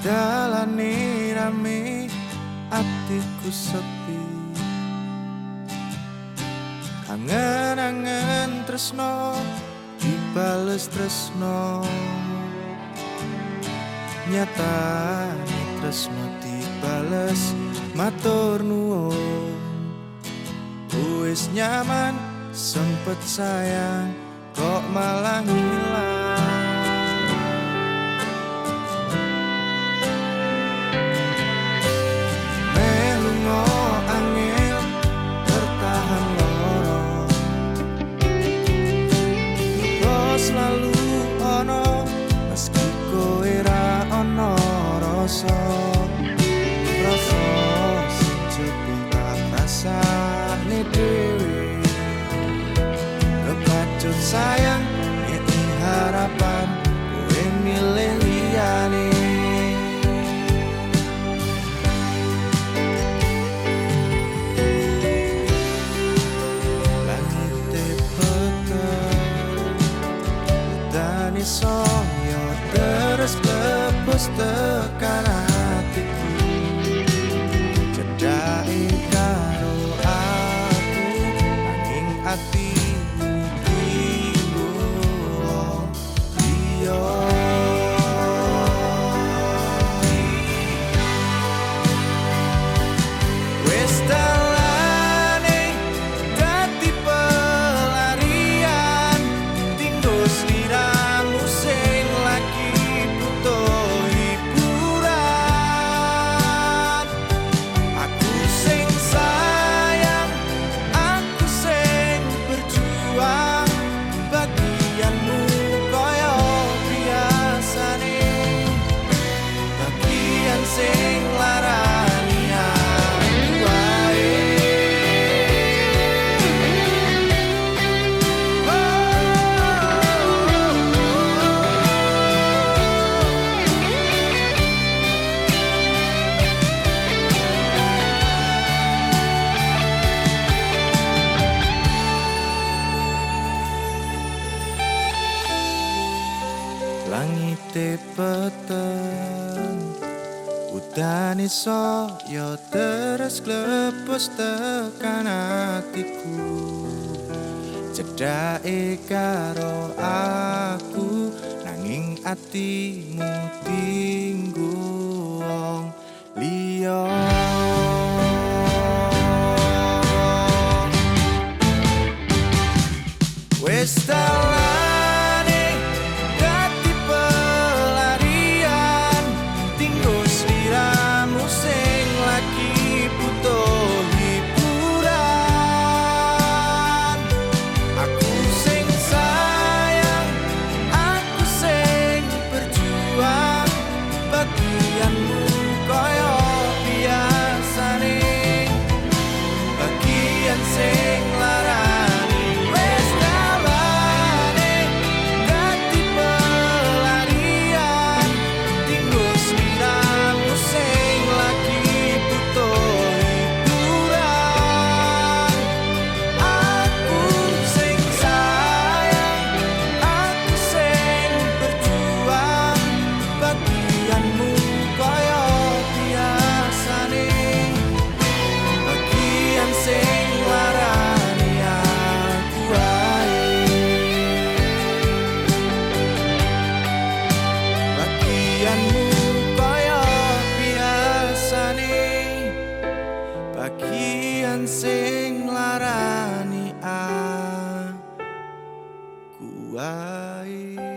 dalane rame atiku sepi. Angen-angen tresno dibales tresno. Nyata tresno dibales matur nuwun. Wis nyaman sempet sayang kok malah hilang rasane dhewe Kepacut sayang ngeki harapan kowe milih peteng Dani soyo terus klepus tekan Langite peteng. Udane saya terus klepus tekan hatiku. Cedake karo aku Nanging atimu tinggu wong liya light.